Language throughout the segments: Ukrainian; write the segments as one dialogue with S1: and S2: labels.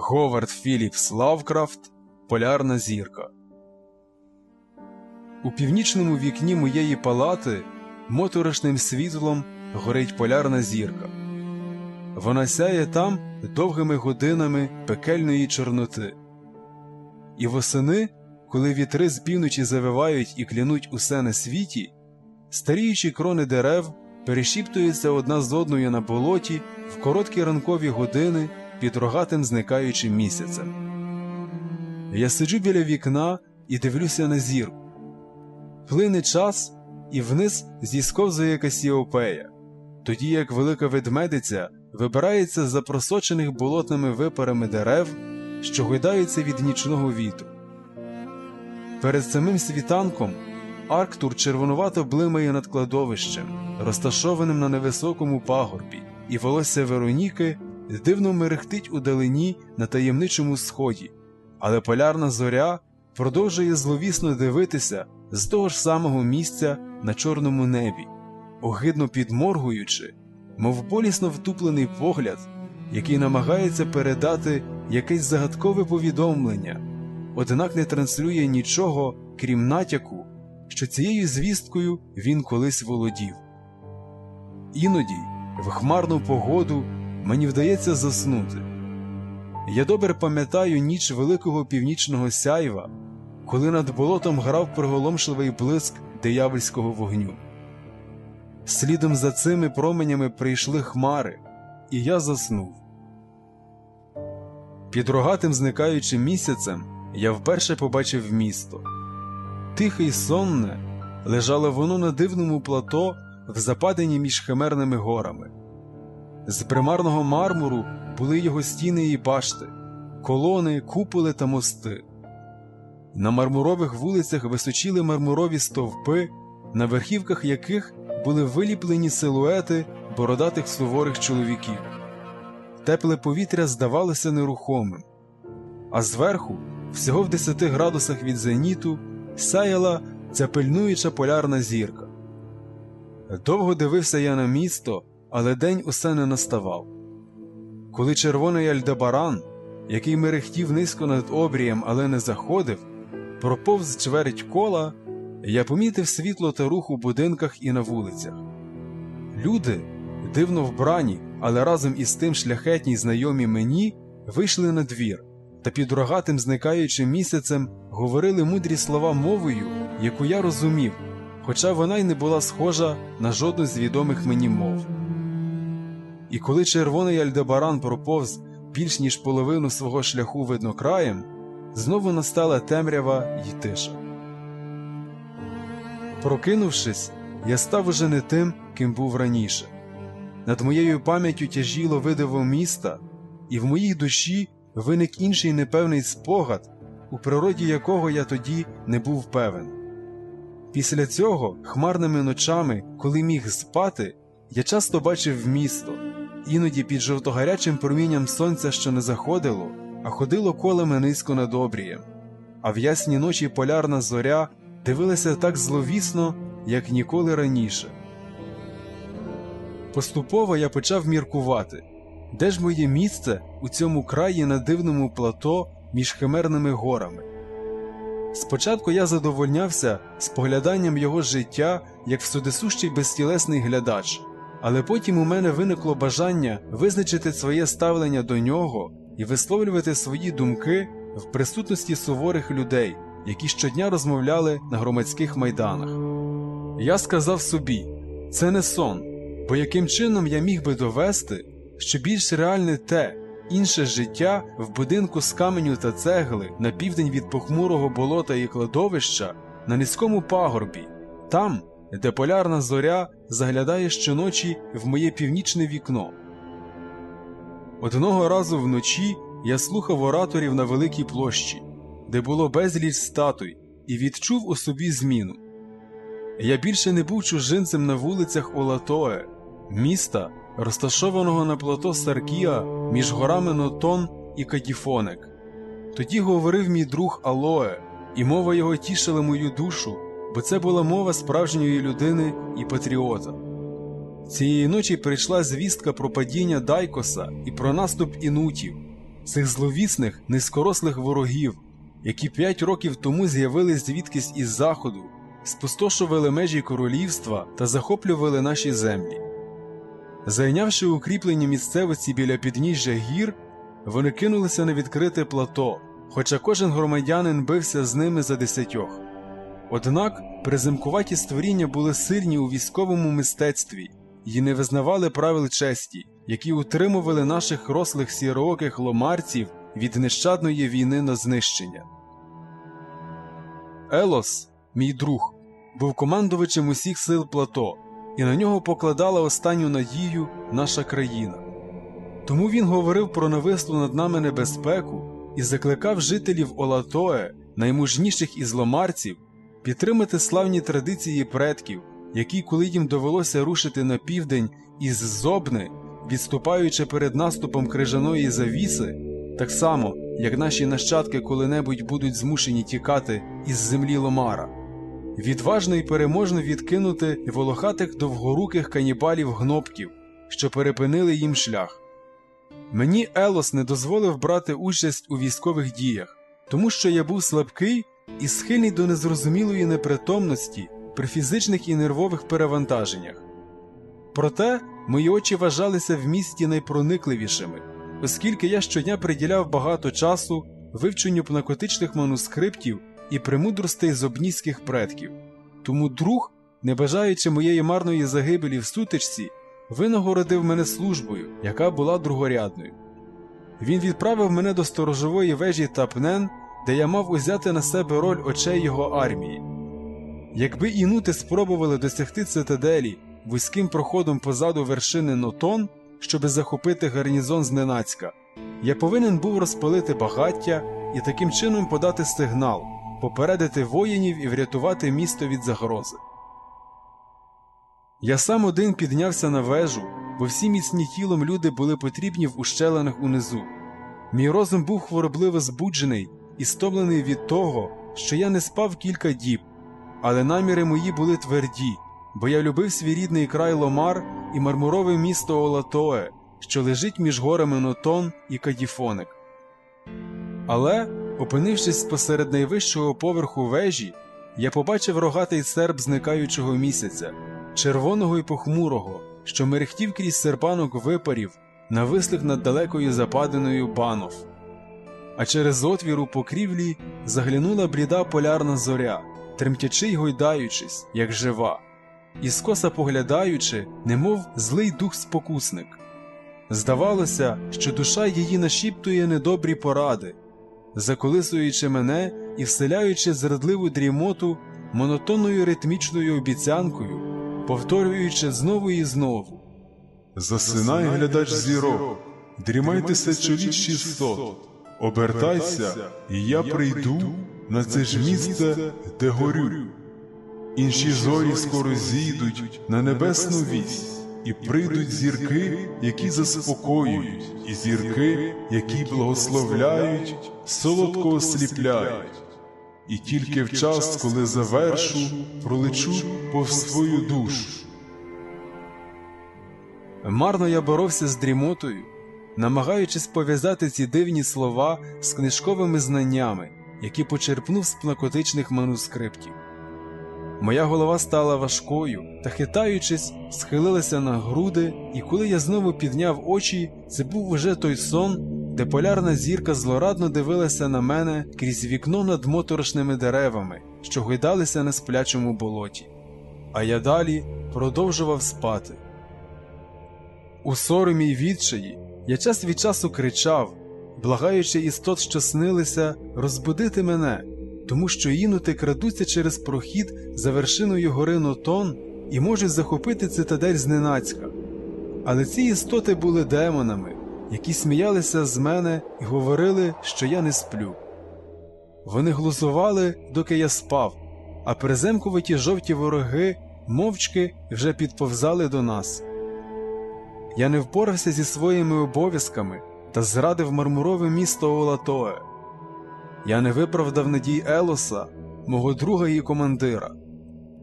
S1: Говард Філіпс Лавкрафт Полярна зірка. У північному вікні моєї палати моторошним світлом горить полярна зірка. Вона сяє там довгими годинами пекельної чорноти. І восени, коли вітри з півночі завивають і клянуть усе на світі, старіючі крони дерев перешіптуються одна з одною на болоті в короткі ранкові години під рогатим зникаючим місяцем. Я сиджу біля вікна і дивлюся на зірку. Плине час, і вниз зісковзує Касіопея, тоді як велика ведмедиця вибирається з за просочених болотними випарами дерев, що гойдаються від нічного вітру. Перед самим світанком Арктур червонувато блимає над кладовищем, розташованим на невисокому пагорбі, і волосся Вероніки дивно мерехтить у далині на таємничому сході, але полярна зоря продовжує зловісно дивитися з того ж самого місця на чорному небі, огидно підморгуючи, мов болісно втуплений погляд, який намагається передати якесь загадкове повідомлення, однак не транслює нічого, крім натяку, що цією звісткою він колись володів. Іноді, в хмарну погоду, мені вдається заснути. Я добре пам'ятаю ніч великого північного сяйва, коли над болотом грав приголомшливий блиск диявольського вогню. Слідом за цими променями прийшли хмари, і я заснув. Під рогатим зникаючим місяцем я вперше побачив місто. Тихе й сонне лежало воно на дивному плато в западині між химерними горами. З примарного мармуру були його стіни і башти, колони, куполи та мости. На мармурових вулицях височіли мармурові стовпи, на верхівках яких були виліплені силуети бородатих суворих чоловіків. Тепле повітря здавалося нерухомим, а зверху, всього в 10 градусах від зеніту, сяяла ця пильнуюча полярна зірка. Довго дивився я на місто, але день усе не наставав. Коли червоний альдебаран, який мерехтів низько над обрієм, але не заходив, проповз чверть кола, я помітив світло та рух у будинках і на вулицях. Люди, дивно вбрані, але разом із тим шляхетні знайомі мені, вийшли на двір та під рогатим зникаючим місяцем говорили мудрі слова мовою, яку я розумів, хоча вона й не була схожа на жодну з відомих мені мов. І коли червоний Альдебаран проповз більш ніж половину свого шляху виднокраєм, знову настала темрява й тиша. Прокинувшись, я став уже не тим, ким був раніше. Над моєю пам'яттю тяжіло видиво міста, і в моїй душі виник інший непевний спогад, у природі якого я тоді не був певен. Після цього, хмарними ночами, коли міг спати, я часто бачив місто, іноді під жовтогарячим промінням сонця, що не заходило, а ходило колами низько над обрієм, а в ясні ночі полярна зоря дивилася так зловісно, як ніколи раніше. Поступово я почав міркувати, де ж моє місце у цьому краї на дивному плато між химерними горами. Спочатку я задовольнявся спогляданням його життя як всюдисущий безтілесний глядач, але потім у мене виникло бажання визначити своє ставлення до нього і висловлювати свої думки в присутності суворих людей, які щодня розмовляли на громадських майданах. Я сказав собі, це не сон, бо яким чином я міг би довести, що більш реальне те, інше життя в будинку з каменю та цегли на південь від похмурого болота і кладовища на низькому пагорбі, там, де полярна зоря заглядає щоночі в моє північне вікно. Одного разу вночі я слухав ораторів на великій площі, де було безліч статуй, і відчув у собі зміну. Я більше не був чужинцем на вулицях Олатое, міста, розташованого на плато Саркія між горами Нотон і Кадіфонек. Тоді говорив мій друг Алоe, і мова його тішила мою душу, бо це була мова справжньої людини і патріота. Цієї ночі прийшла звістка про падіння Дайкоса і про наступ інутів. цих зловісних, низькорослих ворогів, які п'ять років тому з'явились звідкись із заходу, спустошували межі королівства та захоплювали наші землі. Зайнявши укріплені місцевості біля підніжжя гір, вони кинулися на відкрите плато, хоча кожен громадянин бився з ними за десятьох. Однак приземкуваті створіння були сильні у військовому мистецтві і не визнавали правил честі, які утримували наших рослих сірооких ломарців від нещадної війни на знищення. Елос, мій друг, був командувачем усіх сил плато, і на нього покладала останню надію наша країна. Тому він говорив про навислу над нами небезпеку і закликав жителів Олатое, наймужніших із ломарців, підтримати славні традиції предків, які, коли їм довелося рушити на південь із Зобни, відступаючи перед наступом крижаної завіси, так само, як наші нащадки коли-небудь будуть змушені тікати із землі Ломара, відважно і переможно відкинути волохатих довгоруких канібалів гнобків, що перепинили їм шлях. Мені Елос не дозволив брати участь у військових діях, тому що я був слабкий і схильний до незрозумілої непритомності при фізичних і нервових перевантаженнях. Проте мої очі вважалися в місті найпроникливішими, оскільки я щодня приділяв багато часу вивченню пнакотичних манускриптів і премудростей зобнійських предків. Тому друг, не бажаючи моєї марної загибелі в сутичці, винагородив мене службою, яка була другорядною. Він відправив мене до сторожової вежі Тапнен, де я мав узяти на себе роль очей його армії. Якби інути спробували досягти цитаделі вузьким проходом позаду вершини Нотон, щоби захопити гарнізон зненацька, я повинен був розпалити багаття і таким чином подати сигнал, попередити воїнів і врятувати місто від загрози. Я сам один піднявся на вежу, бо всі міцні тілом люди були потрібні в ущелинах унизу. Мій розум був хворобливо збуджений і стомлений від того, що я не спав кілька діб, але наміри мої були тверді, бо я любив свій рідний край Ломар і мармурове місто Олатое, що лежить між горами Нотон і Кадіфоник. Але, опинившись посеред найвищого поверху вежі, я побачив рогатий серп зникаючого місяця, червоного і похмурого, що мерехтів крізь серпанок випарів, навислих над далекою западиною банов. А через отвір у покрівлі заглянула бліда полярна зоря, тремтячи й гойдаючись, як жива, і скоса поглядаючи, немов злий дух спокусник. Здавалося, що душа її нашіптує недобрі поради, заколисуючи мене і вселяючи зрадливу дрімоту монотонною ритмічною обіцянкою, повторюючи знову і знову.
S2: Засинай, глядач зірок, дрімайтеся чоліт 600, обертайся, і я прийду на це ж місце, де горю. Інші зорі скоро зійдуть на небесну вість, і прийдуть зірки, які заспокоюють, і зірки, які благословляють, солодко осліпляють. І тільки в час, коли завершу, пролечу повз свою душу.
S1: Марно я боровся з дрімотою, намагаючись пов'язати ці дивні слова з книжковими знаннями, які почерпнув з плакотичних манускриптів. Моя голова стала важкою та, хитаючись, схилилася на груди, і коли я знову підняв очі, це був уже той сон, де полярна зірка злорадно дивилася на мене крізь вікно над моторошними деревами, що гойдалися на сплячому болоті. А я далі продовжував спати. У соромі й відчаї я час від часу кричав, благаючи істот, що снилися, розбудити мене, тому що інути крадуться через прохід за вершиною гори Нотон і можуть захопити цитадель зненацька. Але ці істоти були демонами, які сміялися з мене і говорили, що я не сплю. Вони глузували, доки я спав, а приземкуваті жовті вороги мовчки вже підповзали до нас. Я не впорався зі своїми обов'язками та зрадив мармурове місто Олатое. Я не виправдав надій Елоса, мого друга і командира.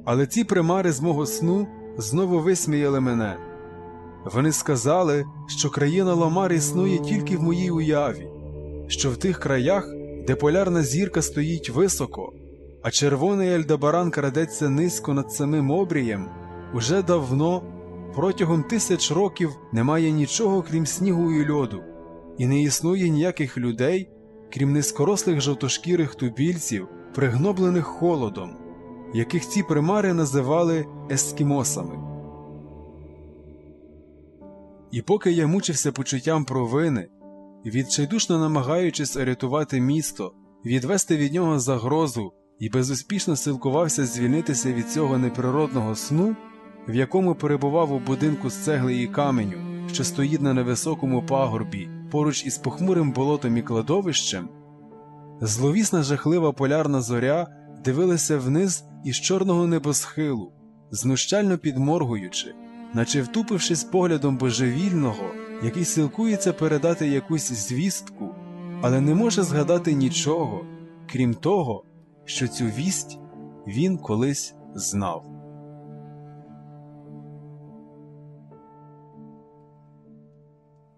S1: Але ці примари з мого сну знову висміяли мене. Вони сказали, що країна Ламар існує тільки в моїй уяві, що в тих краях, де полярна зірка стоїть високо, а червоний Ельдебаран крадеться низько над самим обрієм, уже давно, протягом тисяч років, немає нічого крім снігу і льоду, і не існує ніяких людей, крім низькорослих жовтошкірих тубільців, пригноблених холодом, яких ці примари називали ескімосами. І поки я мучився почуттям провини, відчайдушно намагаючись орятувати місто, відвести від нього загрозу і безуспішно силкувався звільнитися від цього неприродного сну, в якому перебував у будинку з цегли і каменю, що стоїть на невисокому пагорбі поруч із похмурим болотом і кладовищем, зловісна жахлива полярна зоря дивилася вниз із чорного небосхилу, знущально підморгуючи, наче втупившись поглядом божевільного, який силкується передати якусь звістку, але не може згадати нічого, крім того, що цю вість він колись знав.